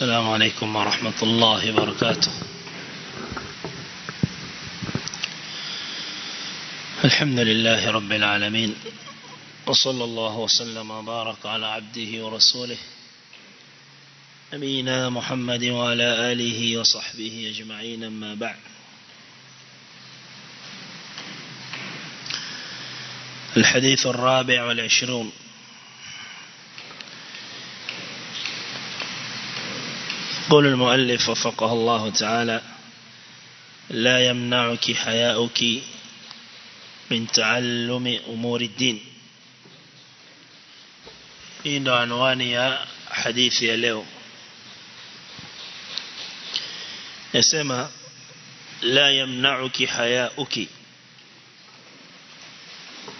السلام عليكم ورحمة الله وبركاته. الحمد لله رب العالمين وصلى الله وسلم وبارك على عبده ورسوله نبينا محمد وعلى آله وصحبه أجمعين أما بعد. الحديث الرابع والعشرون. يقول المؤلف وفقه الله تعالى لا يمنعك حياؤك من تعلم أمور الدين. إن عنواني حديثي اليوم يسمى لا يمنعك حياؤك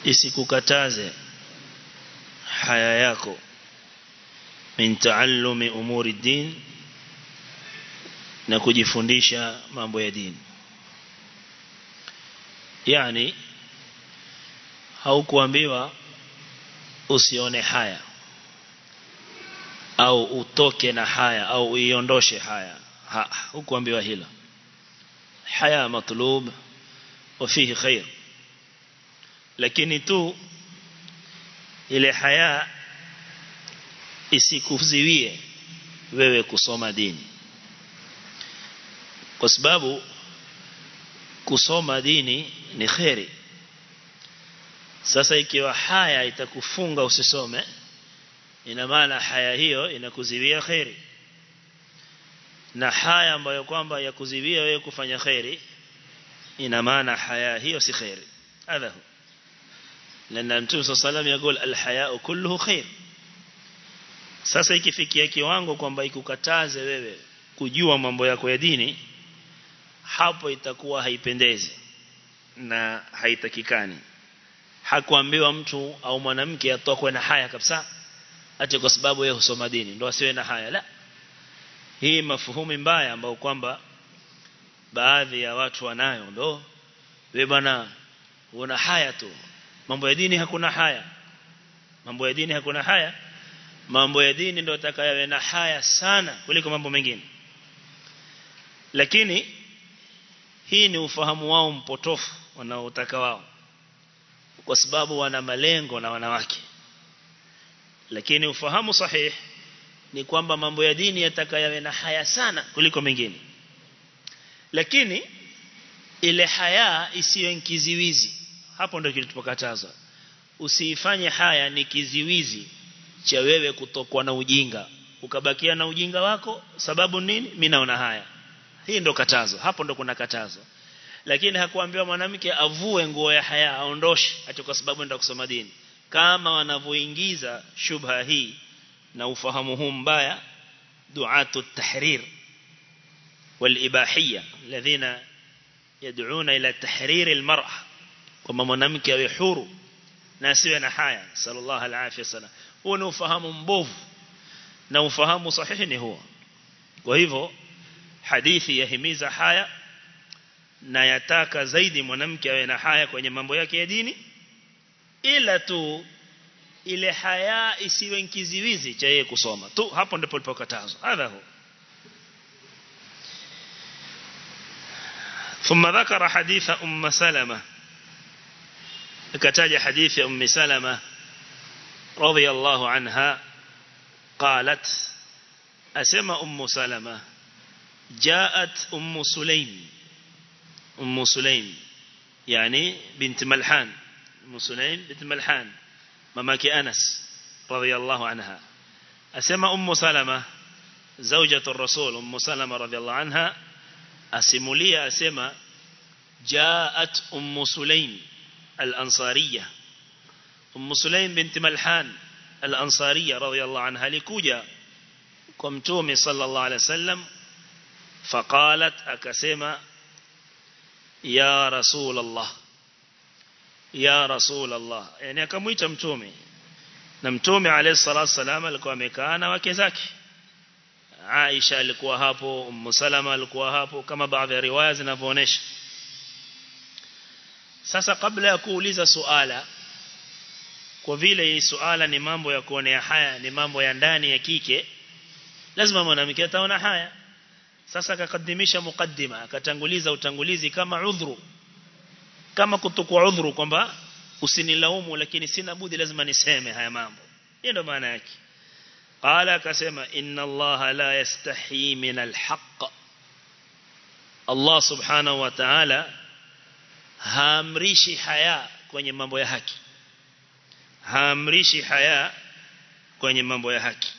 isikukataze haya yako. من تعلم أمور الدين na kujifundisha mambo ya dini. Yani haukuambiwa usione haya au utoke na haya au uiondoshe haya. Ha, hukuambiwa hila haya matlub wafihi khair lakini tu ile haya isikuziwie wewe kusoma dini kwa sababu kusoma dini ni kheri sasa ikiwa haya itakufunga usisome ina maana haya hiyo inakuziwia kheri na haya ambayo kwamba yakuziwia wewe kufanya kheri ina maana haya hiyo si kheri hadha لأن Mtume صلى الله عليه وسلم يقول الحياء كله خير sasa ikifikia kiwango kwamba ikukataze wewe kujua mambo yako ya dini hapo itakuwa haipendezi na haitakikani. Hakuambiwa mtu au mwanamke atokwe na haya kabisa ati kwa sababu yeye husoma dini ndio asiwe na haya. La hii mafuhumi mbaya ambao kwamba baadhi ya watu wanayo ndo wewe bwana una haya tu. Mambo ya dini hakuna haya. Mambo ya dini hakuna haya. Mambo ya dini ndio atakayawe na haya sana kuliko mambo mengine. Lakini hii ni ufahamu wao mpotofu wanaotaka wao. Kwa sababu wana malengo na wanawake. Lakini ufahamu sahihi ni kwamba mambo ya dini yatakayawe na haya sana kuliko mengine. Lakini ile haya isiyo kiziwizi hapo ndio kilitupokatazwa usiifanye haya ni kiziwizi cha wewe kutokwa na ujinga. Ukabakia na ujinga wako sababu nini? Mimi naona haya hii ndo katazo hapo ndo kuna katazo lakini hakuambiwa mwanamke avue nguo ya haya aondoshe ati kwa sababu ndio kusoma dini kama wanavyoingiza shubha hii na ufahamu huu mbaya duatu tahrir والإباحية الذين يدعون إلى تحرير المرأة kwamba mwanamke awe huru na asiwe na haya sallallahu alaihi wasallam huo ni ufahamu mbovu na ufahamu sahihi ni huo kwa hivyo hadithi yahimiza haya na yataka zaidi mwanamke awe na haya kwenye mambo yake ya dini ila tu ile haya isiwe kiziwizi cha yeye kusoma tu hapo ndipo lipokatazwa hadha huo ثم ذكر حديث أم سلمة كتاج حديث أم سلمة رضي الله عنها قالت أسمى أم سلمة جاءت أم سليم. أم سليم يعني بنت ملحان. أم سليم بنت ملحان مماك أنس رضي الله عنها. أسمى أم سلمة زوجة الرسول أم سلمة رضي الله عنها. أسمولي أسمى جاءت أم سليم الأنصارية. أم سليم بنت ملحان الأنصارية رضي الله عنها لكوجا. كمتومي صلى الله عليه وسلم faqalat akasema ya rasul allah ya rasul allah yani akamuita mtume. Na mtume alayhi salatu wasalam alikuwa amekaa na wake zake. Aisha alikuwa hapo Ummu Salama alikuwa hapo kama baadhi ya riwaya zinavyoonyesha. Sasa kabla ya kuuliza suala kwa vile hii suala ni mambo ya kuonea haya ni mambo ya ndani ya kike lazima mwanamke ataona haya sasa akakadimisha mukaddima akatanguliza utangulizi kama udhuru kama kutokuwa udhuru kwamba usinilaumu lakini sina budi lazima niseme haya mambo. Hiyo ndo maana yake. Qala akasema inna allaha la yastahi min alhaq Allah subhanahu wa ta'ala haamrishi haya kwenye mambo ya haki. Haamrishi haya kwenye mambo ya haki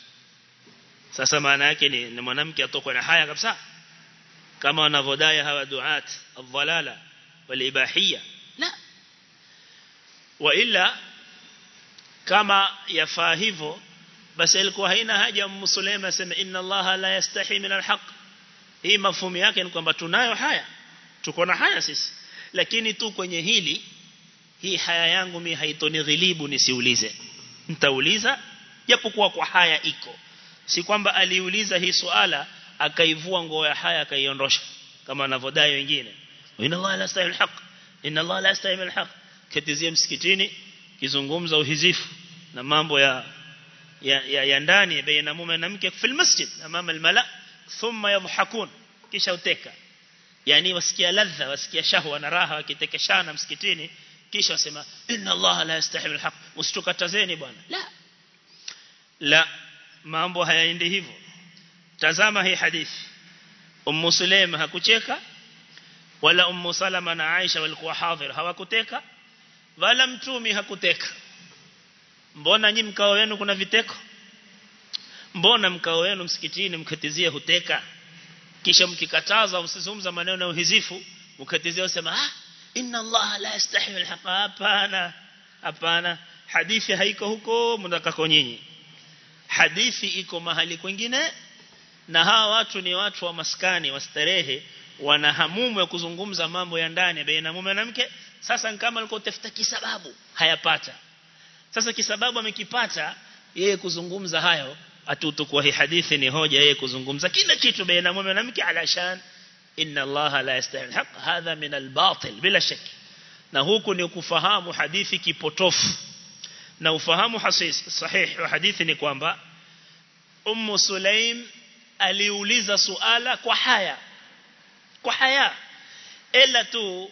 sasa maana yake ni, mwanamke atokwe na haya kabisa. Kama wanavodai hawa duat adhalala walibahia la wa illa kama yafaa hivyo basi ilikuwa haina haja msulema aseme inna Allah la yastahi min alhaq. Hii mafumi yake ni kwamba tunayo haya tuko na haya sisi. Lakini tu kwenye hili hii haya yangu mimi haitonighilibu nisiulize. Nitauliza japokuwa kwa haya iko si kwamba aliuliza hii swala akaivua nguo ya haya akaiondosha kama wanavodai wengine. Inna Allah la yastahil haq inna Allah la yastahil haq ketizie msikitini kizungumza uhizifu na mambo ya ya, ya, ya ndani baina mume na mke fil masjid amama almala thumma yadhhakun kisha uteka yani wasikia ladha wasikia shahwa na raha wakitekeshana msikitini kisha wasema inna Allah la yastahil haq alhaq. Msitukatazeni bwana. La. La mambo hayaendi hivyo. Tazama hii hadithi. Ummu sulaim hakucheka wala ummu salama na aisha walikuwa hadhir hawakuteka wala mtumi hakuteka. Mbona nyi mkao wenu kuna viteko? Mbona mkao wenu msikitini mkatizie huteka? Kisha mkikataza msizungumza maneno ya uhizifu mkatizia usema ah inna Allah la yastahi alhaqa hapana hapana. Hadithi haiko huko mnataka nyinyi hadithi iko mahali kwingine na hawa watu ni watu wa maskani wa starehe wana hamumu ya kuzungumza mambo ya ndani baina mume na mke. Sasa kama alikuwa utafuta kisababu hayapata. Sasa kisababu amekipata yeye kuzungumza hayo atutukua hii hadithi ni hoja yeye kuzungumza kila kitu baina mume na mke alashan inna allaha la yastahil haqq hadha min albatil bila shak na huku ni kufahamu hadithi kipotofu na ufahamu hasisi sahihi wa hadithi ni kwamba Ummu Sulaim aliuliza suala kwa haya kwa haya ila tu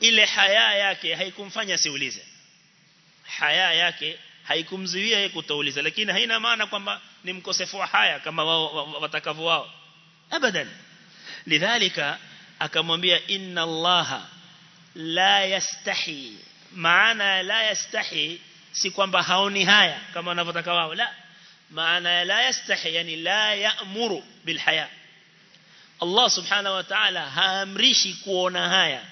ile haya yake haikumfanya siulize. Haya yake haikumzuia yeye kutouliza lakini haina maana kwamba ni mkosefu wa haya kama wao watakavyo wao. Abadan. Lidhalika akamwambia inna allaha la yastahi maana la yastahi si kwamba haoni haya kama wanavyotaka wao. La maana ya la yastahi yani la ya'muru bil haya. Allah subhanahu wa ta'ala haamrishi kuona haya.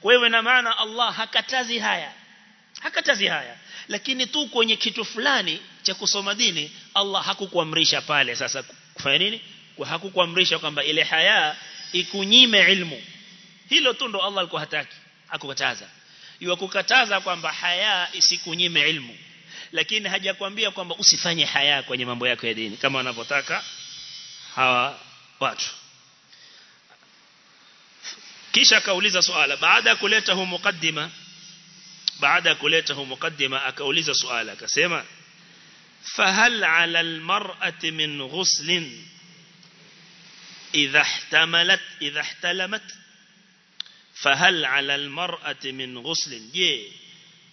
Kwa hiyo na maana Allah hakatazi haya. Hakatazi haya. Lakini tu kwenye kitu fulani cha kusoma dini Allah hakukuamrisha pale. Sasa kufanya nini? Kwa hakukuamrisha kwamba ile haya ikunyime ilmu. Hilo tu ndo Allah alikuwa hataki. Akukataza yua kukataza kwamba haya isikunyime ilmu. Lakini hajakwambia kwamba usifanye haya kwenye mambo yako ya dini kama wanavyotaka hawa watu. Kisha akauliza swala baada ya kuleta hu mukaddima baada ya kuleta hu mukaddima akauliza swala akasema fahal ala almar'ati min ghuslin idha ihtamalat idha ihtalamat fahal ala almar'ati min ghuslin. Je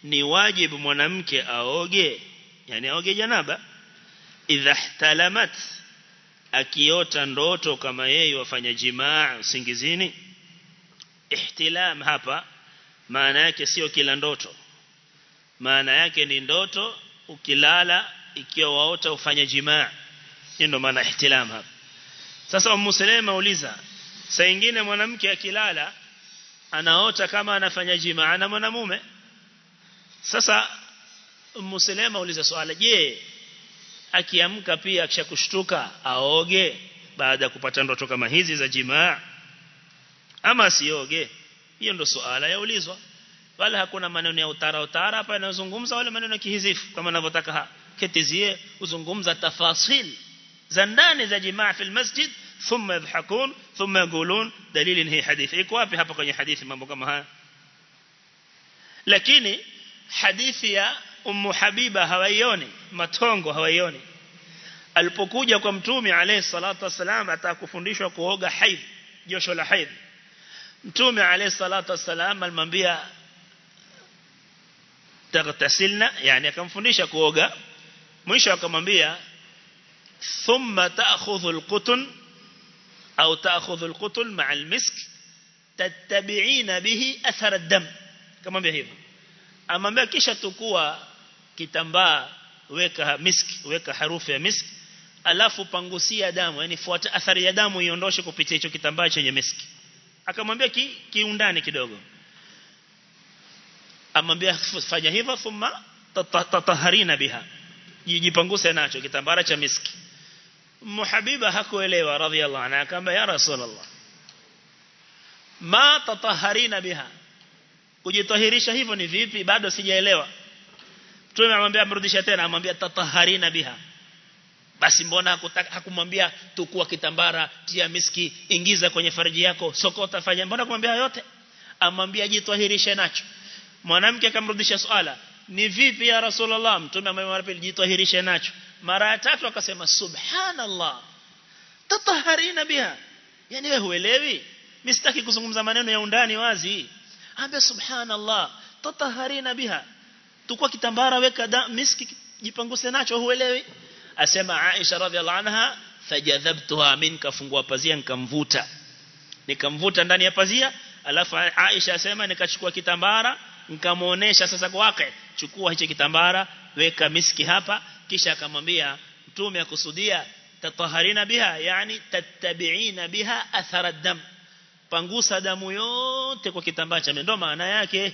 ni wajib mwanamke aoge? Yani aoge janaba? Idha ihtalamat akiota ndoto kama yeye wafanya jimaa singizini ihtilam hapa maana yake sio kila ndoto. Maana yake ni ndoto ukilala ikiwa waota ufanya jimaa. Ndo maana ihtilam hapa. Sasa Ummu Salama uliza saa nyingine mwanamke akilala anaota kama anafanya jimaa na mwanamume. Sasa muslima uliza swala je akiamka pia akishakushtuka aoge baada ya kupata ndoto kama hizi za jimaa ama sioge hiyo ndo swala yaulizwa wala hakuna maneno ya utara utara hapa yanazungumza wala maneno ya kihizifu kama ninavyotaka ketizie uzungumza tafasil za ndani za jimaa fil masjid ثم يضحكون ثم يقولون دليل هي حديث. ايك وابي هابا كني حديث مامو كما ها لكن حديث يا أم حبيبة هوايوني متونغو هوايوني البكوجة كمتومي عليه الصلاة والسلام أتاكو فنديشو كوهوغا حيث جوشو لحيث تومي عليه الصلاة والسلام المنبيا تغتسلنا يعني كم فنديشو كوهوغا مويشو كمنبيا ثم تأخذ القطن au ta'khudhu al-qutn ma'a al-misk tattabi'ina bihi athar ad-dam akamwambia hivyo amwambia kisha tukua kitambaa weka miski weka harufu ya miski alafu pangusia damu yani fuata athari ya damu iondoshe kupitia hicho kitambaa chenye miski akamwambia ki, kidogo amwambia fanya hivyo thumma tataharina biha jipanguse nacho kitambara cha miski muhabiba hakuelewa radhiallahu anha akamwambia ya rasulullah ma tataharina biha? Kujitahirisha hivyo ni vipi? Bado sijaelewa. Mtume amwambia amrudisha tena. Amwambia tataharina biha. Basi mbona hakumwambia tukua kitambara tia miski ingiza kwenye fariji yako sokota fanya mbona kumwambia yote? Amwambia jitwahirishe nacho. Mwanamke akamrudisha swala. Ni vipi ya rasulullah? Mtume amemwambia jitwahirishe nacho mara ya tatu akasema subhanallah. Tataharina biha yani wewe huelewi? Mimi sitaki kuzungumza maneno ya undani wazi. Ambe subhanallah. Tataharina biha tukua kitambara weka da, miski jipanguse nacho huelewi? Asema Aisha radhiallahu anha fajadhabtuha minka fungua pazia nikamvuta. Nikamvuta ndani ya pazia alafu Aisha asema nikachukua kitambara nikamuonesha sasa kwake. Chukua hicho kitambara weka miski hapa kisha akamwambia mtume akusudia tataharina biha yani tattabiina biha athara dam. Pangusa damu yote kwa kitambaa cha ndio maana yake.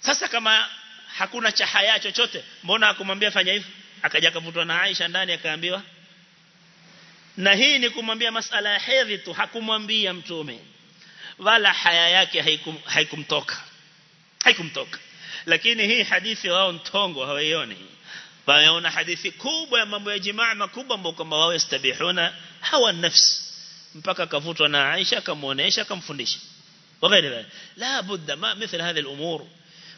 Sasa kama hakuna cha haya chochote mbona akumwambia fanya hivyo? Akaja akavutwa na Aisha ndani akaambiwa na hii ni kumwambia masala ya hedhi tu hakumwambia mtume. Wala haya yake haikum, haikumtoka. Haikumtoka. Lakini hii hadithi wao ntongo hawaioni فأنا حديثي كوبا يا مامو يجمع ما كوبا مبوكم بواو يستبيحونا هوا النفس. مبكا كفوتونا عيشا كمونيشا كمفنديشا وغير ذلك. لا بد ما مثل هذه الأمور.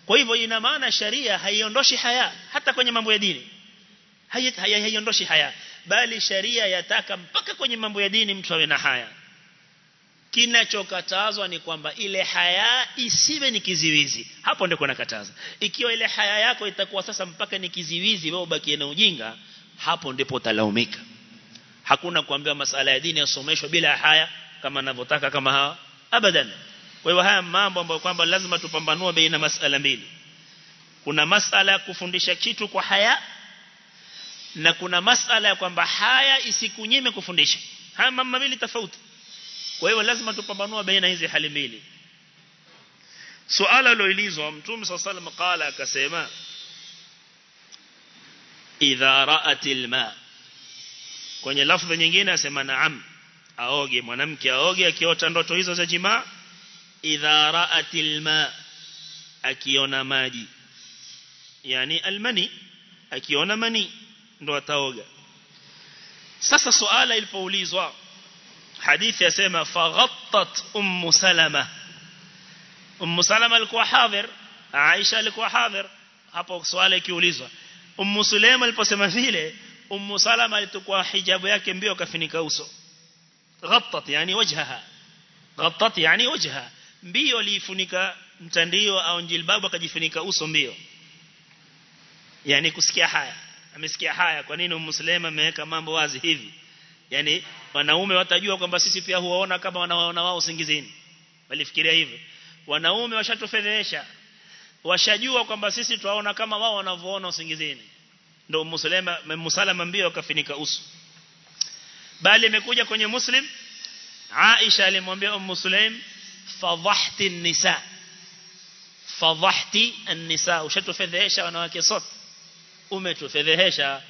كويف وينمانا شريعة هي ينرشي حياة حتى كوني مامو يديني هي ينرشي حياة بالي شريعة يتاكا مبكا كوني مامو يديني متوينا حياة kinachokatazwa ni kwamba ile haya isiwe ni kiziwizi. Hapo ndio kuna kataza ikiwa ile haya yako itakuwa sasa mpaka ni kiziwizi wewe ubakie na ujinga hapo ndipo utalaumika. Hakuna kuambiwa masala ya dini yasomeshwe bila haya kama anavyotaka kama hawa. Abadan. Kwa hiyo haya mambo ambayo kwamba lazima tupambanue baina masala mbili. Kuna masala ya kufundisha kitu kwa haya na kuna masala ya kwamba haya isikunyime kufundisha. Haya mambo mawili tofauti kwa hiyo lazima tupambanue baina hizi hali mbili suala liloulizwa mtume صلى الله عليه وسلم قال akasema idha ra'atil ma kwenye lafdhi nyingine asema naam aoge mwanamke aoge akiota ndoto hizo za jimaa idha ra'atil ma akiona maji yani almani akiona mani ndo ataoga sasa suala ilipoulizwa حديث يسمى فغطت أم سلمة. أم سلمة لكوا حاضر؟ عائشة لكوا حاضر؟ هذا سؤال كيوليزو أم سلمة لكوا حاضر أم سلمة لتكوا حجاب ياكم بيوكا فينيكاوسو غطت يعني وجهها. غطت يعني وجهها. بيو ليفنيكا متنديو أو انجيل بابا قد يفنيكاوسو بيو يعني كسكي حايا أمسكي حايا كونين أم سلمة ميكا مامبوازي هذي يعني wanaume watajua kwamba sisi pia huwaona kama wanawaona wao usingizini. Walifikiria hivyo. Wanaume washatufedhesha washajua kwamba sisi tuwaona kama wao wanavyoona usingizini. Ndio muslima musalama mbio akafinika uso. Bali imekuja kwenye muslim Aisha alimwambia Ummu Sulaim fadhahti nisa fadhahti an-nisa. Ushatufedhesha wanawake sote? Umetufedhesha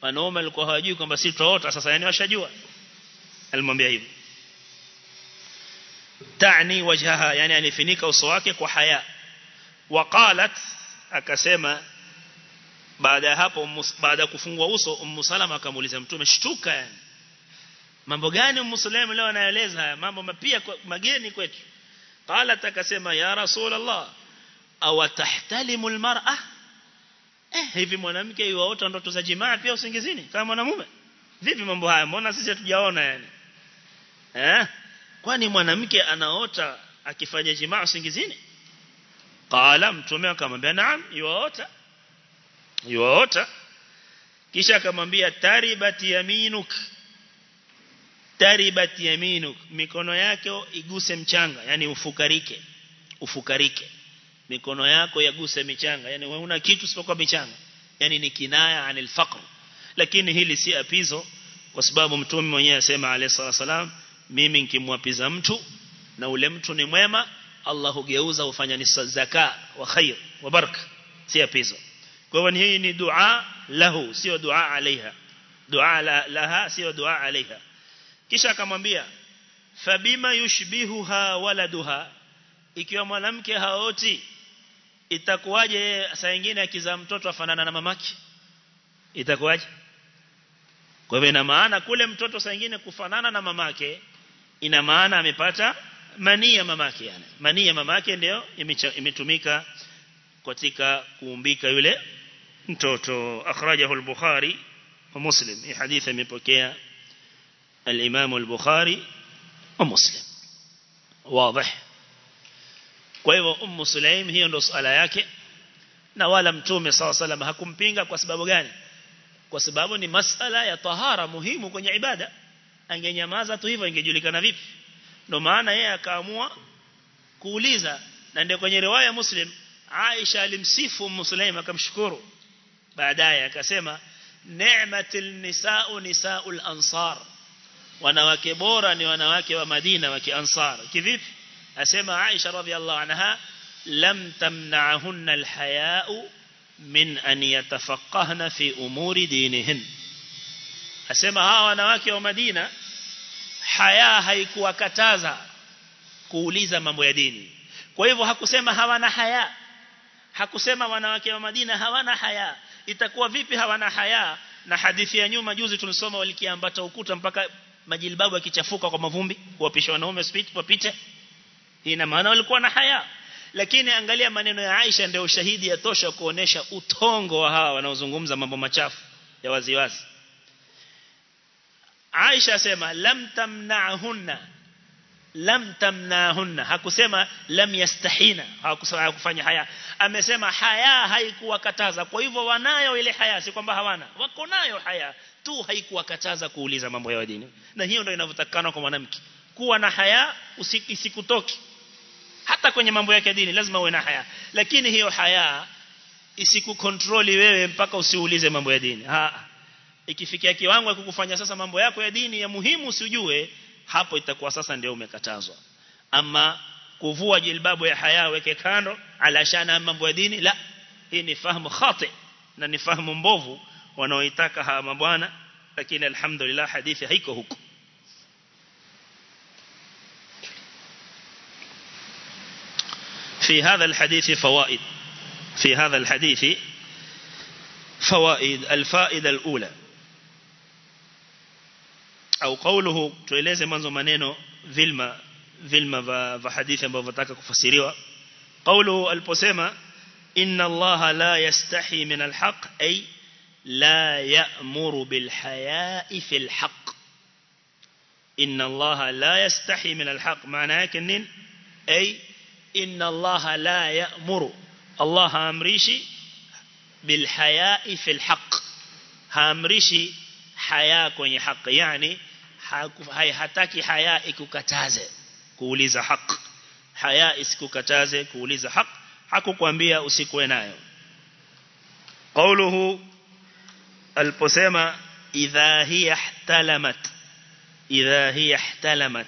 wanaume walikuwa hawajui kwamba sisi tuota sasa yani washajua alimwambia hivyo tani wajhaha yani alifunika uso wake kwa haya. Waqalat akasema baada hapo baada kufungua uso ummu salama akamuuliza mtume shtuka yani. Mambo gani ummu salama leo anaeleza haya? Mambo mapia mageni kwetu. Qalat akasema ya rasulullah aw tahtalimu almar'a? Eh hivi mwanamke yuaota ndoto za jimaa pia usingizini? Kama mwanamume? Vipi mambo haya? Mbona sisi hatujaona yani eh? Kwani mwanamke anaota akifanya jimaa usingizini? Qala mtume akamwambia naam yuota yuota kisha akamwambia taribat yaminuk. Taribat yaminuk. Mikono yako iguse mchanga yani ufukarike. Ufukarike. Mikono yako yaguse michanga yani wewe una kitu sipokuwa michanga. Yani ni kinaya anil faqr. Lakini hili si apizo kwa sababu mtume mwenyewe asema alayhi salam mimi nikimwapiza mtu na ule mtu ni mwema Allah hugeuza ufanya ni zaka wa khair wa baraka si apizo. Kwa hivyo hii ni dua lahu sio dua alaiha. Dua la, laha sio dua alaiha. Kisha akamwambia fabima yushbihuha waladuha ikiwa mwanamke haoti itakuwaje saa nyingine akizaa mtoto afanana na mamake? Itakuwaje? Kwa hivyo ina maana kule mtoto saa nyingine kufanana na mamake ina maana amepata manii ya mamake yani. Manii ya mamake ndio imetumika katika kuumbika yule mtoto. Akhrajahu al-Bukhari wa Muslim. Hii hadithi imepokea al-Imam al-Bukhari wa Muslim. Wazi kwa hivyo ummu Sulaim hiyo ndio swala yake. Na wala mtume saw sallam hakumpinga kwa sababu gani? Kwa sababu ni masala ya tahara muhimu kwenye ibada angenyamaza tu hivyo ingejulikana vipi ndio maana yeye akaamua kuuliza na ndio kwenye riwaya Muslim Aisha alimsifu Ummu Sulaim akamshukuru baadaye akasema ni'matul nisa'u nisa'ul ansar wanawake bora ni wanawake wa Madina wa kiansar kivipi asema Aisha radhiallahu anha lam tamna'hunna alhaya'u min an yatafaqqahna fi umuri dinihin asema hawa wanawake wa Madina haya haikuwakataza kuuliza mambo ya dini. Kwa hivyo hakusema hawana haya. Hakusema wanawake wa Madina hawana haya. Itakuwa vipi hawana haya? Na hadithi ya nyuma juzi tulisoma walikiambata ukuta mpaka majilbabu yakichafuka kwa mavumbi kuwapisha wanaume speed wapite. Ina maana walikuwa na haya. Lakini angalia maneno ya Aisha ndio ushahidi ya tosha kuonesha utongo wa hawa wanaozungumza mambo machafu ya waziwazi Aisha asema lam tamna'hunna. Lam tamna'hunna. Hakusema lam yastahina. Hakusema kufanya haya. Amesema haya haikuwakataza. Kwa hivyo wanayo ile haya si kwamba hawana. Wako nayo haya tu haikuwakataza kuuliza mambo ya dini. Na hiyo ndio inavyotakana kwa mwanamke. Kuwa na haya isikutoki. Hata kwenye mambo yake ya dini lazima uwe na haya. Lakini hiyo haya isikukontroli wewe mpaka usiulize mambo ya dini. Ha ikifikia kiwango ya kukufanya sasa mambo yako ya dini ya muhimu usijue hapo itakuwa sasa ndio umekatazwa ama kuvua jilbabu ya haya weke kando alashana mambo ya dini la hii ni fahamu khati na ni fahamu mbovu wanaoitaka hawa mabwana lakini alhamdulillah hadithi haiko huko في هذا الحديث فوائد في هذا الحديث فوائد الفائدة الأولى au qawluhu tueleze mwanzo maneno vilma vilma va, va hadithi ambavyo nataka kufasiriwa qawluhu aliposema inna allaha la yastahi min alhaq ay la ya'muru bil haya'i fil haqq inna allaha la yastahi min alhaq maana yake nini ay inna allaha la ya'muru allah amrishi bil haya'i fil haqq haamrishi haya kwenye haki yani hataki haya ikukataze. Kuuliza haki haya isikukataze kuuliza haki hakukwambia usikuwe nayo. Qawluhu aliposema idha hiya ihtalamat. Idha hiya ihtalamat.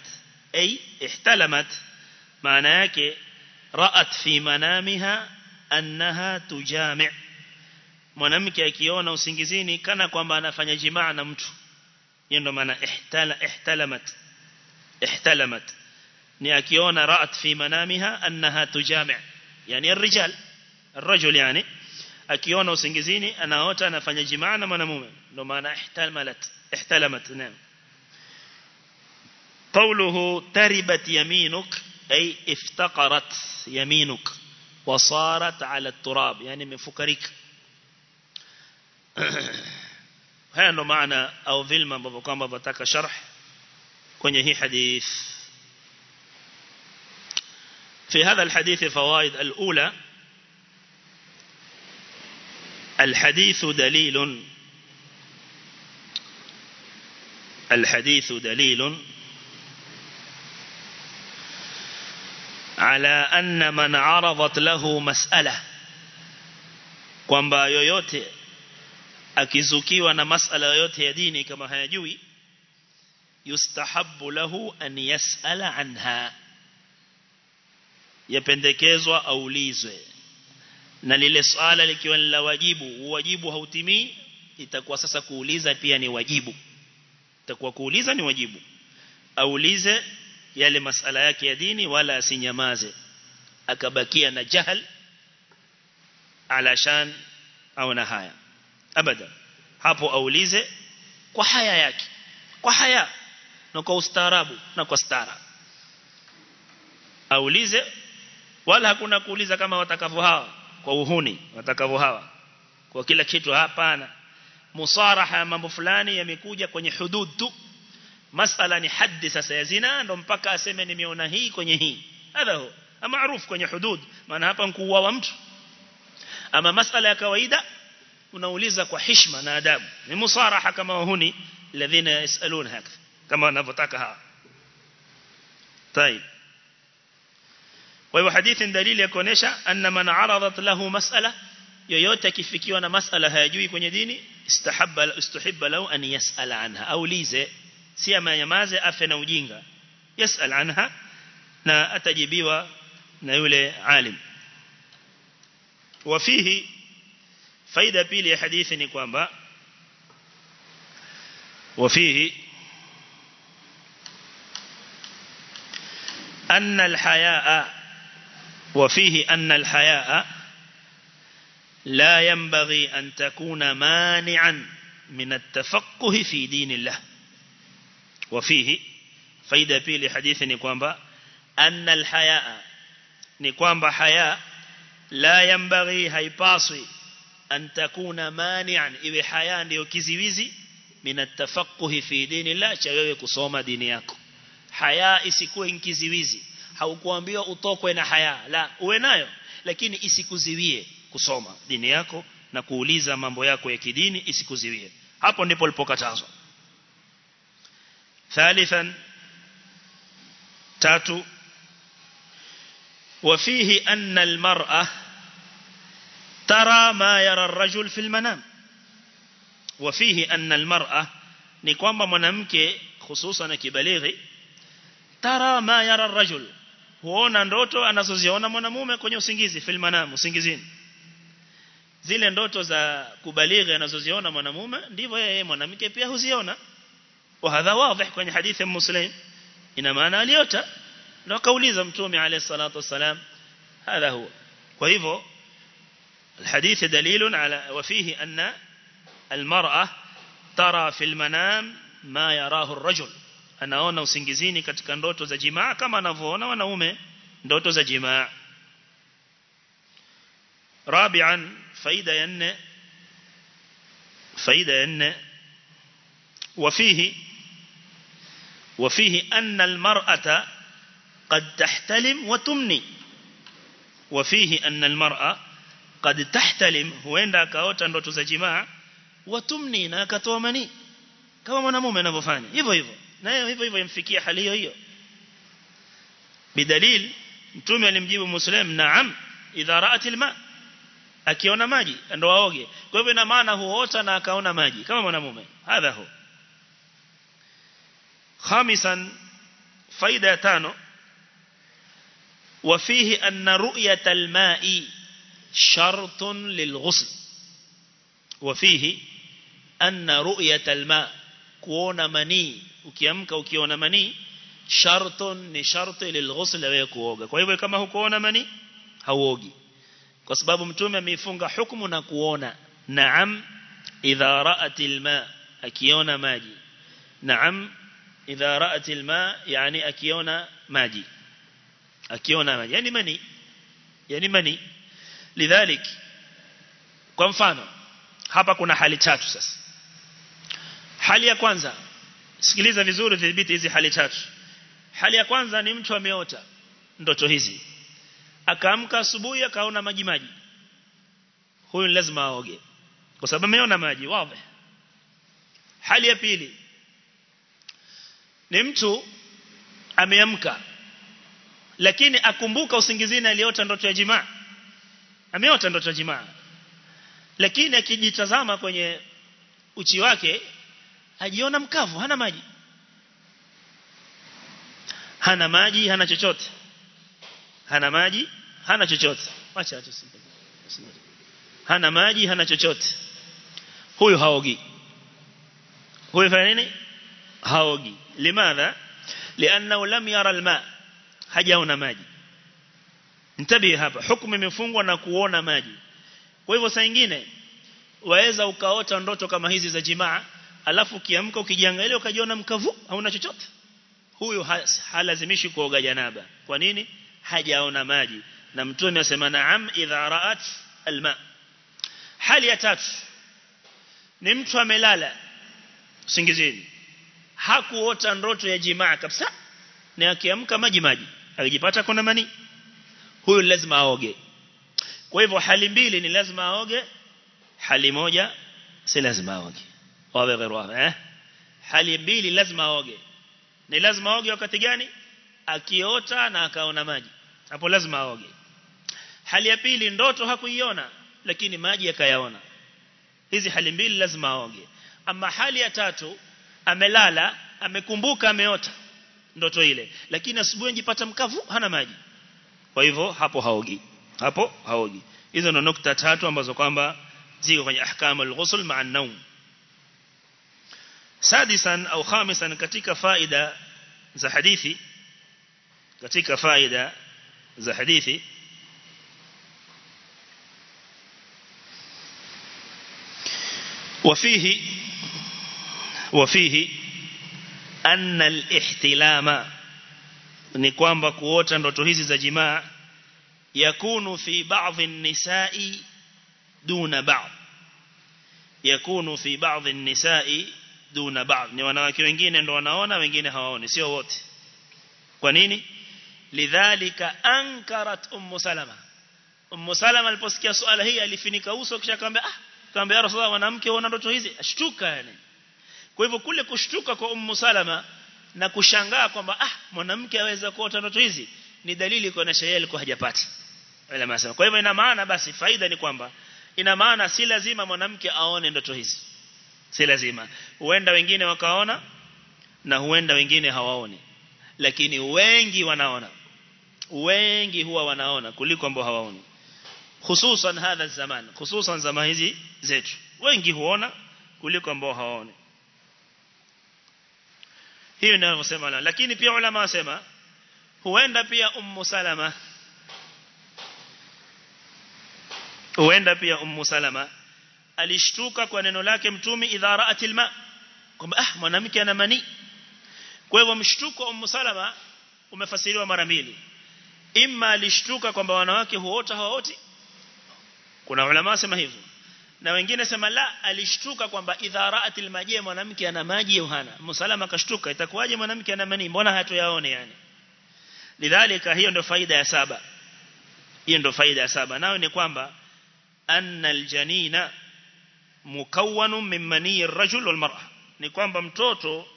Ay ihtalamat. Maana yake ra'at fi manamiha annaha tujami' mwanamke akiona usingizini kana kwamba anafanya jimaa na mtu ينو منا احتل احتلمت. احتلمت. نياكيونا رأت في منامها أنها تجامع. يعني الرجال. الرجل يعني. أكيونا وسنجزيني أنا أوتا أنا فنجمعنا منا مومن. لما أنا احتلمت احتلمت. نعم. قوله تربت يمينك أي افتقرت يمينك وصارت على التراب. يعني من فكرك haya ndo maana au vilma ambavyo kwamba wataka sharh kwenye hii hadith في هذا الحديث فوائد الأولى الحديث دليل الحديث دليل على أن من عرضت له مسألة kwamba yoyote akizukiwa na masala yote ya dini kama hayajui yustahabu lahu an yas'ala anha. Yapendekezwa aulizwe. Na lile swala likiwa ni la wajibu wajibu hautimii itakuwa sasa kuuliza pia ni wajibu. Itakuwa kuuliza ni wajibu. Aulize yale masala yake ya dini wala asinyamaze. Akabakia na jahal alashan au na haya abada hapo aulize kwa haya yake. Kwa haya. Na kwa ustaarabu na kwa stara. Aulize wala hakuna kuuliza kama watakavyo hawa. Kwa uhuni watakavyo hawa. Kwa kila kitu hapana. Musaraha ya mambo fulani yamekuja kwenye hudud tu masala ni haddi sasa ya zina ndo mpaka aseme nimeona hii kwenye hii. Hadha ho maarufu kwenye hudud. Maana hapa nkuuawa mtu. Ama masala ya kawaida unauliza kwa heshima na adabu ni musaraha kama wahuni alladhina yasalun haka kama wanavyotaka hawa طيب kwa hivyo hadithi dalili ya kuonesha anna man aradat lahu mas'ala yoyote akifikiwa na mas'ala hayajui kwenye dini istahabba istuhibba lahu an yas'ala anha aulize si amanyamaze afe na ujinga yas'al anha na atajibiwa na yule alim wafihi faida pili ya hadithi wafihi أن الحياء وفيه أن الحياء لا ينبغي أن تكون مانعا من التفقه في دين الله. وفيه فايدة بيلي حديث نكوانبا أن الحياء نكوانبا حياء لا ينبغي هيباسي أن تكون مانعا إذا حياء ndio kiziwizi من التفقه في دين الله cha wewe kusoma dini yako haya isikuwe nkiziwizi haukuambiwa utokwe na haya la uwe nayo lakini isikuziwie kusoma dini yako na kuuliza mambo yako ya kidini isikuziwie hapo ndipo lipokatazwa thalithan tatu وفيه أن المرأة ترى ما يرى الرجل في المنام وفيه أن المرأة نقوم منامك خصوصا كبالغي tara ma yara rajul huona ndoto anazoziona mwanamume kwenye usingizi fil manam usingizini zile ndoto za kubalighi anazoziona mwanamume ndivyo yeye mwanamke pia huziona hadha wazi kwenye hadithi muslim ina maana aliota ndio kauliza mtume alayhi salatu wasalam hadha huwa kwa hivyo الحديث دليل على وفيه أن المرأة ترى في المنام ما يراه الرجل. أنا وسنجزيني كتك ندوتو زا جماع كما نفونا ونومي دوتو زا جماع. رابعا فايدة أن فايدة أن وفيه وفيه أن المرأة قد تحتلم وتمني. وفيه أن المرأة قد تحتلم huenda akaota ndoto za jimaa watumni na akatoa mani kama mwanamume anavyofanya hivyo hivyo nayo hivyo hivyo yamfikia hali hiyo hiyo bidalil mtume alimjibu muslim naam idha ra'at alma akiona maji ndo aoge kwa hivyo ina maana huota na akaona maji kama mwanamume hadha hu khamisan faida ya tano وفيه أن رؤية الماء شرط للغسل. وفيه أن رؤية الماء كون مني وكيمك وكيون مني شرط نشرط للغسل ويكووغا كيف كما هو كون مني؟ هووغي كسباب متومي ميفونغ حكمنا نكوونا نعم إذا رأت الماء أكيون ماجي. نعم إذا رأت الماء يعني أكيون ماجي. أكيون ماجي. يعني مني. يعني مني. Lidhalik kwa mfano hapa kuna hali tatu sasa. Hali ya kwanza sikiliza vizuri dhibiti hizi hali tatu. Hali ya kwanza ni mtu ameota ndoto hizi. Akaamka asubuhi akaona maji maji. Huyu lazima aoge kwa sababu ameona maji wazi. Hali ya pili ni mtu ameamka lakini akumbuka usingizini aliota ndoto ya jimaa ameota ndoto jimaa lakini akijitazama kwenye uchi wake ajiona mkavu hana maji. Hana maji hana chochote. Hana maji hana chochote. Acha acha hana maji hana chochote. Huyu haogi. Huyu fanya nini? Haogi. Limadha? Liannahu lam yara alma. Hajaona maji ntabii hapa hukumu imefungwa na kuona maji. Kwa hivyo saa nyingine waweza ukaota ndoto kama hizi za jimaa alafu kiamka ukijiangalia ukajiona mkavu hauna chochote. Huyu halazimishi kuoga janaba. Kwa nini? Hajaona maji. Na mtume asema naam idha ra'at alma. Hali ya tatu ni mtu amelala singizini hakuota ndoto ya jimaa kabisa na akiamka maji maji. Akijipata kuna mani huyu lazima aoge. Kwa hivyo hali mbili ni lazima aoge hali moja si lazima aoge. Wawe eh? Hali mbili lazima aoge. Ni lazima aoge wakati gani? Akiota na akaona maji. Hapo lazima aoge. Hali ya pili ndoto hakuiona lakini maji akayaona. Hizi hali mbili lazima aoge. Ama hali ya tatu amelala amekumbuka ameota. Ndoto ile. Lakini asubuhi anjipata mkavu hana maji. Kwa hivyo hapo haogi hapo haogi hizo ndo nukta tatu ambazo kwamba ziko kwenye ahkamul ghusl ma'a an-nawm sadisan au khamisan katika faida za hadithi katika faida za hadithi وفيه وفيه أن الاحتلام ni kwamba kuota ndoto hizi za jimaa yakunu fi baadhi nisai duna baadhi yakunu fi baadhi nisai duna baadhi ni wanawake wengine ndo wanaona wengine hawaoni sio wote. Kwa nini? Lidhalika ankarat ummu salama. Ummu salama aliposikia swala hii alifinika uso kisha akamwambia ah akamwambia rasulullah mwanamke huona ndoto hizi? Ashtuka yani. Kwa hivyo kule kushtuka kwa ummu salama na kushangaa kwamba ah mwanamke aweza kuota ndoto hizi. Ni dalili kwa na sheria alikuwa hajapata wala masema kwa hivyo ina maana basi faida ni kwamba ina maana si lazima mwanamke aone ndoto hizi. Si lazima. Huenda wengine wakaona na huenda wengine hawaoni. Lakini wengi wanaona. Wengi huwa wanaona kuliko ambao hawaoni. Hususan hadha zaman. Hususan zama hizi zetu. Wengi huona kuliko ambao hawaoni hiyo ninayosema lakini pia ulama wasema huenda pia ummu salama huenda pia ummu salama alishtuka kwa neno lake mtumi idha ra'atil ma kwamba ah mwanamke ana mani. Kwa hivyo mshtuko ummu salama umefasiriwa mara mbili. Imma alishtuka kwamba wanawake huota hawaoti. Kuna ulama wasema hivyo na wengine sema la alishtuka kwamba idha ra'atil maji mwanamke ana maji au hana? Musalama kashtuka itakuwaje mwanamke ana mani mbona hatoyaone yani? Lidhalika hiyo ndio faida ya saba. Hiyo ndio faida ya saba. Nayo ni kwamba anna aljanina mukawwanu min mani ar-rajul wal mar'a ni kwamba mtoto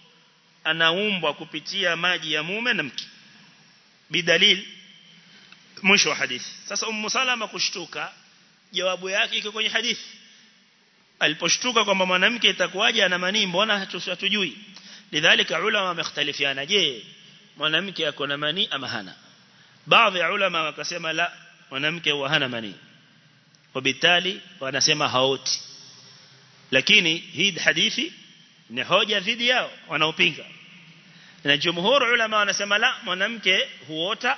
anaumbwa kupitia maji ya mume na mke. Bidalil mwisho wa hadithi. Sasa ummu salama kushtuka jawabu yake iko kwenye hadithi aliposhtuka kwamba mwanamke itakuwaje ana manii mbona hatujui. Lidhalika ulama wamekhtalifiana je mwanamke ako na manii ama hana? Baadhi ya ulama wakasema la mwanamke huwa hana manii. Wabitali wanasema haoti. Lakini hii hadithi ni hoja dhidi yao wanaopinga. Na jumhur ulama wanasema la mwanamke huota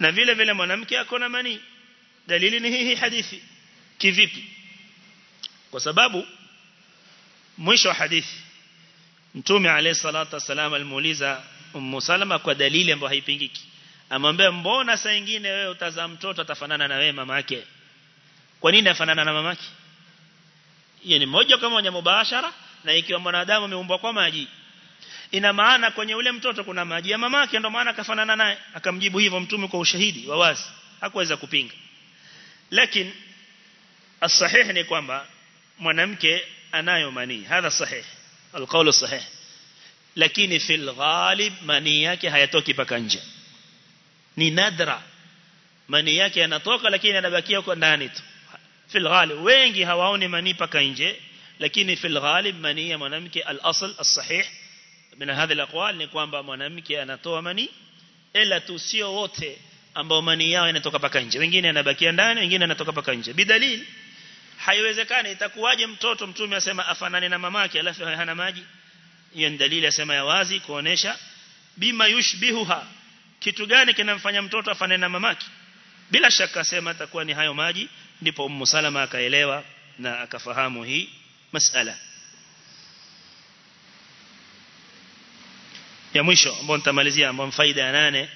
na vile vile mwanamke akona manii. Dalili ni hii hadithi. Kivipi kwa sababu mwisho wa hadithi mtume alayhi salatu wasalam alimuuliza ummu salama kwa dalili ambayo haipingiki. Amwambia mbona saa nyingine wewe utazaa mtoto atafanana na wewe mamake? Kwa nini afanana na mamake? Hiyo ni moja kwa moja mubashara na ikiwa mwanadamu ameumbwa kwa maji. Ina maana kwenye ule mtoto kuna maji ya mamake ndio maana akafanana naye. Akamjibu hivyo mtume kwa ushahidi wa wazi. Hakuweza kupinga. Lakini asahihi ni kwamba mwanamke anayo manii hadha sahih alqawl sahih lakini fil ghalib manii yake hayatoki paka nje ni nadra manii yake yanatoka lakini yanabakia kwa ndani tu fil ghalib wengi hawaoni manii paka nje lakini fil ghalib manii ya mwanamke al-asl as-sahih min hadhi al-aqwal ni kwamba mwanamke anatoa manii ila tu sio wote ambao manii yao yanatoka paka nje wengine yanabakia ndani wengine yanatoka paka nje haiwezekani itakuwaje mtoto mtume asema afanane na mamake alafu hana maji? Hiyo ni dalili asema ya wazi kuonesha bima yushbihuha. Kitu gani kinamfanya mtoto afanane na mamake? Bila shaka asema atakuwa ni hayo maji. Ndipo ummu salama akaelewa na akafahamu hii masala. Ya mwisho ambao nitamalizia ambao faida ya nane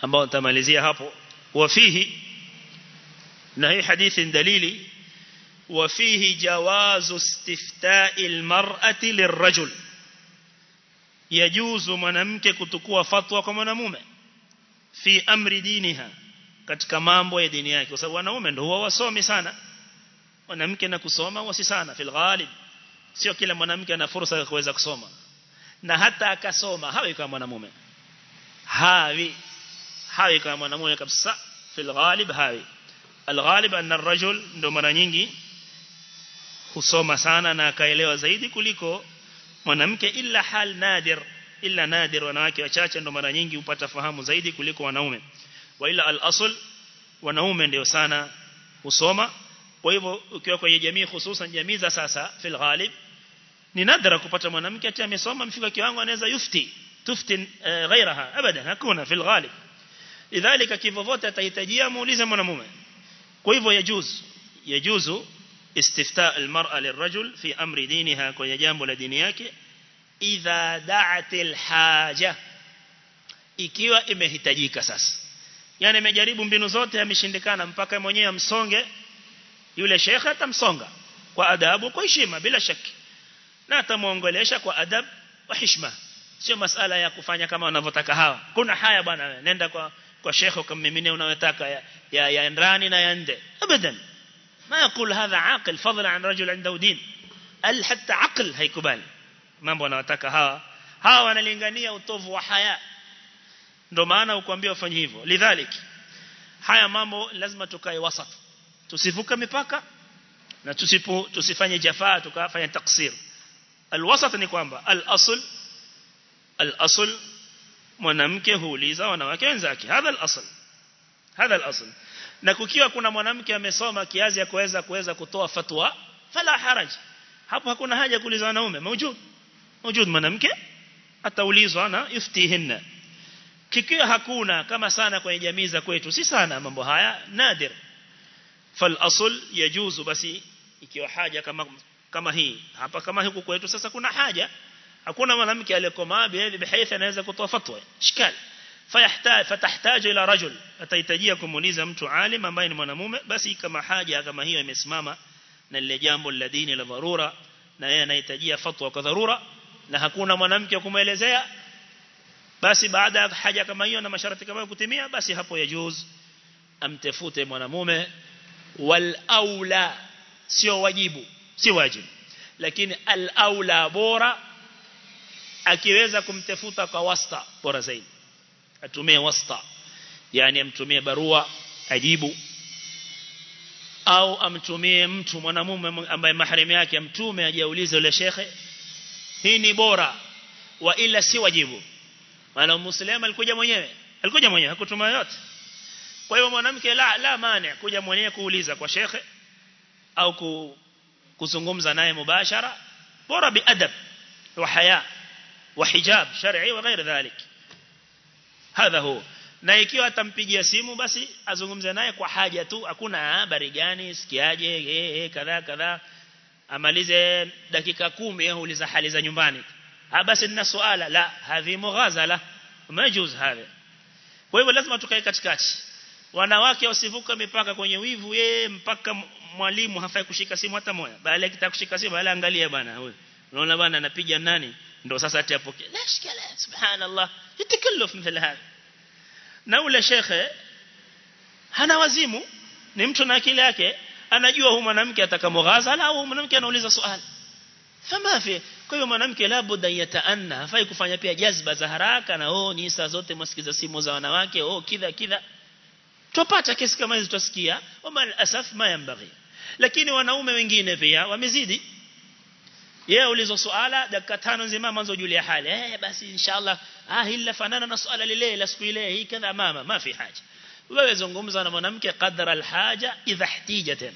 ambao nitamalizia hapo. Wafihi na hii hadithi dalili وفيه جواز استفتاء المرأة للرجل يجوز mwanamke kutukua fatwa kwa mwanamume fi amri diniha katika mambo ya dini yake kwa sababu wanaume ndio huwa wasomi sana mwanamke na kusoma wasi sana fil ghalib sio kila mwanamke ana fursa ya kuweza kusoma na hata akasoma hawi kama mwanamume hawi hawi kama mwanamume kabisa fil ghalib hawi الغالب أن الرجل ndo mara nyingi husoma sana na akaelewa zaidi kuliko mwanamke illa hal nadir. Illa nadir wanawake wachache ndo mara nyingi hupata fahamu zaidi kuliko wanaume. Wa ila al-asl wanaume ndio sana husoma. Kwa hivyo ukiwa kwenye jamii hususan jamii za sasa fil ghalib ni nadra kupata mwanamke ati amesoma mfika kiwango anaweza yufti tufti ghairaha abadan hakuna fil ghalib. Idhalika kivovote atahitajia muulize mwanamume. Kwa hivyo yajuzu yajuzu istifta almar'a lirajul fi amri diniha kwenye jambo la dini yake idha da'at alhaja ikiwa imehitajika sasa. Yani amejaribu mbinu zote ameshindikana mpaka mwenyewe amsonge yule shekhe atamsonga kwa adabu kwa heshima bila shaki. Na atamuongelesha kwa adab wa heshima. Sio masala ya kufanya kama wanavyotaka hawa. Kuna haya bwana nenda kwa kwa shekhe ukammimine unayotaka ya, ya, ya ndani na ya nje. Abadan ما يقول هذا عاقل فضلا عن رجل عنده دين ال حتى عقل haikubali mambo wanayotaka hawa hawa wanalingania utovu wa haya ndio maana ukwambia ufanye hivyo lidhalik haya mambo lazima tukae wasat tusivuka mipaka na tusipo tusifanye jafaa tukafanya taksir alwasat ni kwamba al-asl al-asl mwanamke huuliza wanawake wenzake hadha al-asl hadha al-asl na kukiwa kuna mwanamke amesoma kiasi ya kuweza kuweza kutoa fatwa fala haraj hapo hakuna haja kuuliza wanaume mawjud mawjud mwanamke ataulizwa na yuftihinna kikiwa hakuna kama sana kwenye jamii za kwetu si sana mambo haya nadir fal asl yajuzu basi ikiwa haja kama kama hii hapa kama huku kwetu sasa kuna haja hakuna mwanamke aliyekomaa bihaithi anaweza kutoa fatwa shikali fayahtaj fatahtaj ila rajul atahitajia kumuuliza mtu alim ambaye ni mwanamume basi kama haja kama hiyo imesimama na lile jambo la dini la dharura na yeye anahitajia fatwa kwa dharura na hakuna mwanamke kumuelezea basi baada ya haja kama hiyo na masharti kama kutimia basi hapo yajuz amtafute mwanamume wal aula sio wajibu si wajibu lakini al aula bora akiweza kumtafuta kwa wasta bora zaidi atumie wasta yani amtumie barua ajibu au amtumie mtu mwanamume ambaye maharimu yake amtume ajiulize yule shekhe hii ni bora wa ila si wajibu maana muislamu alikuja mwenyewe alikuja mwenyewe hakutuma yote kwa hiyo mwanamke la la mani kuja mwenyewe kuuliza kwa shekhe au ku, kuzungumza naye mubashara bora biadab wa haya wa hijab shar'i wa ghair dhalik hadha huwa na ikiwa atampigia simu basi azungumze naye kwa haja tu. Hakuna habari gani? Sikiaje? Eh kadhaa kadha kadha. Amalize dakika 10 auliza hali za nyumbani. Ah basi nina swala. La hadhi mughazala. Majuz hadha kwa hivyo lazima tukae katikati. Wanawake wasivuka mipaka kwenye wivu yeye mpaka mwalimu hafai kushika simu hata moja. Bali akitaka kushika simu bali angalia bwana huyo unaona bwana anapiga nani ndio sasa ati apokee la subhanallah itakalluf mithla hada na ule shekhe hana wazimu ni mtu na akili yake anajua huyu mwanamke atakamughaza au mwanamke anauliza swali fama fi kwa hiyo mwanamke labda yataanna hafai kufanya pia jazba za haraka na oh ni saa zote msikiza simu za wanawake oh kidha kidha tupata kesi kama hizo tutasikia wama asaf ma yambaghi lakini wanaume wengine pia wamezidi yeye ulizo swala dakika tano nzima mwanzo julia hali eh basi inshallah ah illa fanana na swala lile la siku ile hii kadha mama ma fi haja wewe zungumza na mwanamke qadra alhaja idha ihtijatan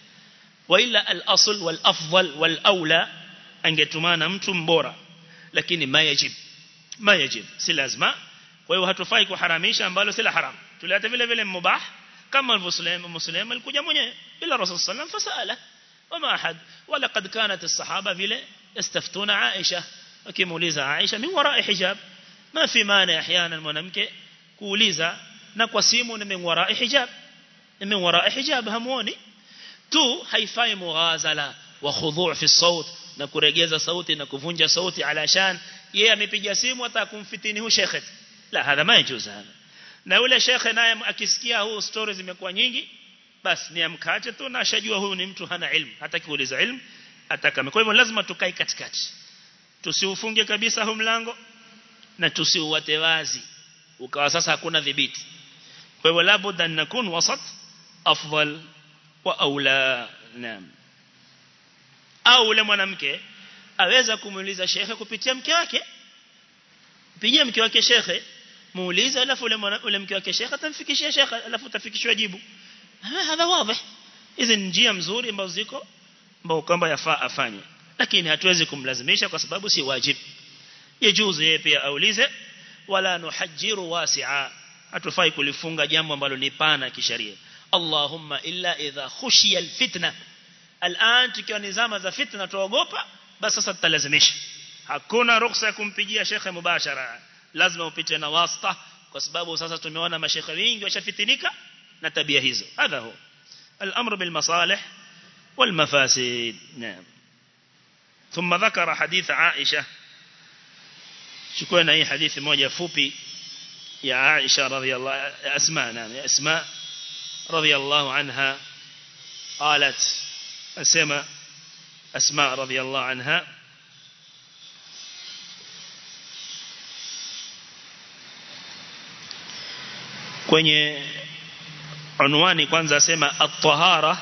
wa illa al-asl wal-afdal wal-aula angetumana mtu mbora lakini ma yajib ma yajib si lazima kwa hiyo hatufai kuharamisha ambalo si la haram tuleta vile vile mubah kama almuslim muslim alikuja mwenyewe bila rasul sallam fasala wama ahad wala qad kanat as-sahaba vile يستفتون عائشة. وكيموليزة عائشة من وراء حجاب. ما في مانع أحيانا المنمك كوليزة نقسيمون من وراء حجاب. من وراء حجاب هموني. تو حيفاي مغازلة وخضوع في الصوت. نكرجيز صوتي نكفنج صوتي علشان يهي مبجاسيم وتاكم فتنه شيخت. لا هذا ما يجوز هذا. نقول الشيخ نايم أكيسكيا هو ستوريز مكوانيجي بس نيام كاتتو ناشجوه هو نمتو هنا علم. حتى كوليزة علم. Atakame. Kwa hivyo lazima tukae katikati. Tusiufunge kabisa huu mlango na tusiuwate wazi. Ukawa sasa hakuna dhibiti. Kwa hivyo labda nakun wasat afdal wa aula naam. Au ule mwanamke aweza kumuuliza shekhe kupitia mke wake. Pigia mke wake shekhe muulize alafu yule ule mke wake shekhe atamfikishia shekhe alafu utafikishwa jibu. Hadha wazi. Hizi njia mzuri ambazo ziko ambao kwamba yafaa afanye lakini hatuwezi kumlazimisha kwa sababu si wajibu yajuzu yeye pia aulize wala nuhajiru wasi'a hatufai kulifunga jambo ambalo ni pana kisheria Allahumma illa idha khushiya alfitna al'an tukiwa ni zama za fitna tuogopa basi sasa tutalazimisha hakuna ruhusa ya kumpigia shekhe mubashara lazima upite na wasta kwa sababu sasa tumeona mashekhe wengi washafitinika na tabia hizo hadha والمفاسد. نعم. ثم ذكر حديث عائشة. شكونا أي حديث موجة فوبي يا عائشة رضي الله أسماء نعم يا أسماء رضي الله عنها. قالت أسماء أسماء رضي الله عنها. kwenye unwani kwanza asema at-tahara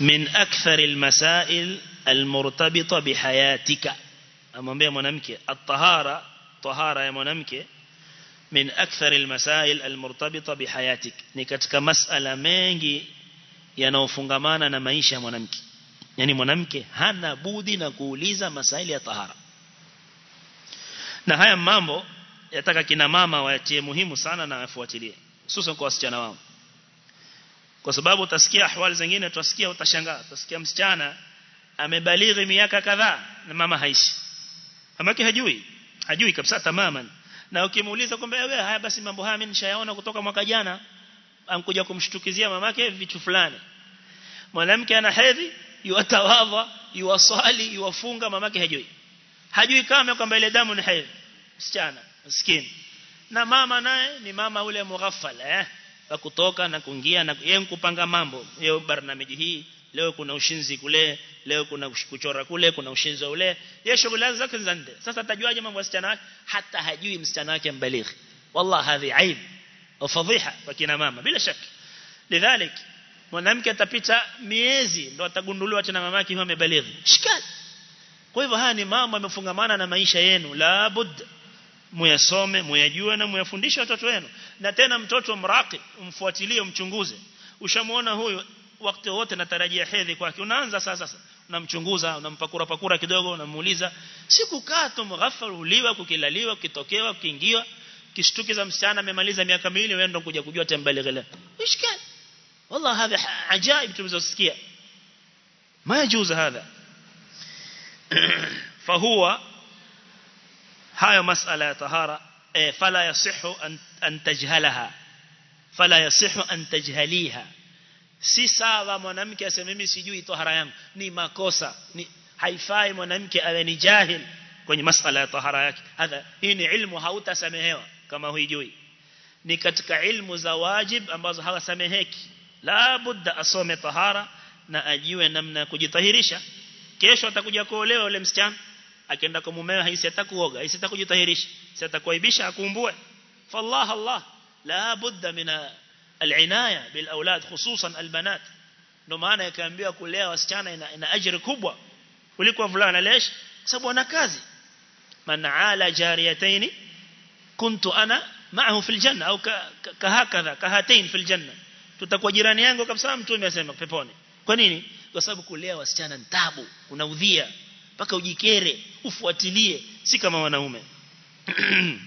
من أكثر المسائل المرتبطة بحياتك. أمامبيا منامك الطهارة طهارة يا منامك من أكثر المسائل المرتبطة بحياتك. نكتك مسألة مينجي ينوفنغمانا نمائش يا منامك. يعني منامك هانا بودي نقوليزا مسائل يا طهارة. نهاية مامو يتكا كنا ماما ويتيه مهم سانا نفواتلي سوسن كواسجانا مامو. Kwa sababu utasikia ahwali zingine utasikia utashangaa utasikia msichana amebalighi miaka kadhaa na mama haishi. Mamake hajui hajui kabisa tamaman. Na ukimuuliza kwamba wewe haya basi mambo haya mimi nishayaona kutoka mwaka jana amkuja kumshtukizia mamake vitu fulani. Mwanamke ana hedhi yuatawadha yuwasali yuwafunga mamake hajui. Hajui kama kwamba ile damu ni hedhi. Msichana maskini. Na mama naye ni mama ule mughaffal eh wa kutoka na kuingia na yeye kupanga mambo. Leo barnamiji hii leo kuna ushinzi kule leo kuna kuchora kule kuna ushinzi ule. Yeye shughuli zake zande sasa atajuaje mambo ya msichana wake? Hata hajui msichana wake mbalighi. Wallah hadhi aib au fadhiha kwa kina mama bila shaka. Lidhalik mwanamke atapita miezi ndo atagunduliwa tena mamake huwa amebalighi. Shikali! Kwa hivyo haya ni mambo yamefungamana na maisha yenu. La budda muyasome muyajue na muyafundishe watoto wenu na tena mtoto mraqib umfuatilie umchunguze ushamuona huyu wakati wote natarajia hedhi kwake unaanza sasa unamchunguza unampakura pakura kidogo unamuuliza sikukaa tu mghafal uliwa kukilaliwa kitokewa kiingiwa kishtukiza msichana amemaliza miaka miwili wewe ndo kuja kujua tembalighi ishkal والله هذا عجائب تمزosikia ما يجوز هذا فهو hayo masala ya tahara e, fala yasihu an tajhalaha. Fala yasihu an tajhaliha. Si sawa mwanamke aseme mimi sijui tahara yangu. Ni makosa. Ni haifai mwanamke awe ni jahil kwenye masala ya tahara yake. Hadha hii ni ilmu hautasamehewa kama huijui. Ni katika ilmu za wajib ambazo hawasameheki. La budda asome tahara na ajue namna ya kujitahirisha. Kesho atakuja kuolewa yule msichana akienda kwa mumewe haisi atakuoga haisi atakujitahirisha si atakuaibisha akumbue fallah allah la budda min العنايه بالاولاد خصوصا البنات ndio maana ikaambiwa kulea wasichana ina, ina ajira kubwa kuliko wavulana lesh sababu ana kazi man ala jariyataini kuntu ana معه في الجنة أو كهكذا كهاتين في الجنة tutakuwa jirani yangu kabisa mtume asema peponi kwa nini kwa sababu kulea wasichana ni tabu unaudhia mpaka ujikere ufuatilie si kama wanaume.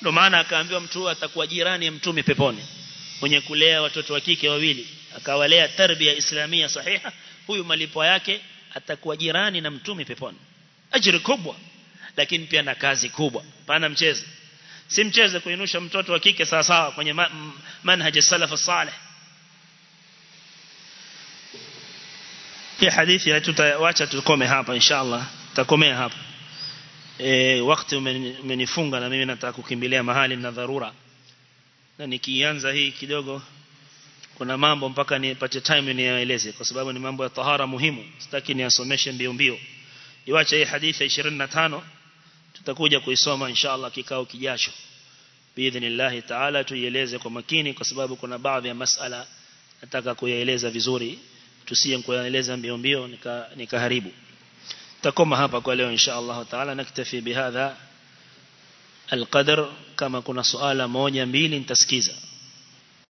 Ndo maana akaambiwa mtu atakuwa jirani ya mtume peponi mwenye kulea watoto wa kike wawili akawalea tarbia islamia sahiha huyu malipo yake atakuwa jirani na mtume peponi. Ajira kubwa lakini pia na kazi kubwa. Pana mchezo. Si mchezo kuinusha mtoto wa kike sawa sawa kwenye manhaji salaf salih hii hadithi tutawacha tukome hapa inshallah. Tutakomea hapa. E, wakati umenifunga na mimi nataka kukimbilia mahali na dharura. Na nikianza hii kidogo kuna mambo mpaka nipate time niyaeleze kwa sababu ni mambo ya tahara muhimu. Sitaki niasomeshe mbio mbio. Iwache hii hadithi ya 25 tutakuja kuisoma inshallah kikao kijacho. Biidhnillah taala tuieleze kwa makini kwa sababu kuna baadhi ya masala nataka kuyaeleza vizuri tusije kuyaeleza mbio mbio nikaharibu nika takoma hapa kwa leo inshallah taala naktafi bihadha القدر كما كنا سؤال موجة mbili nitasikiza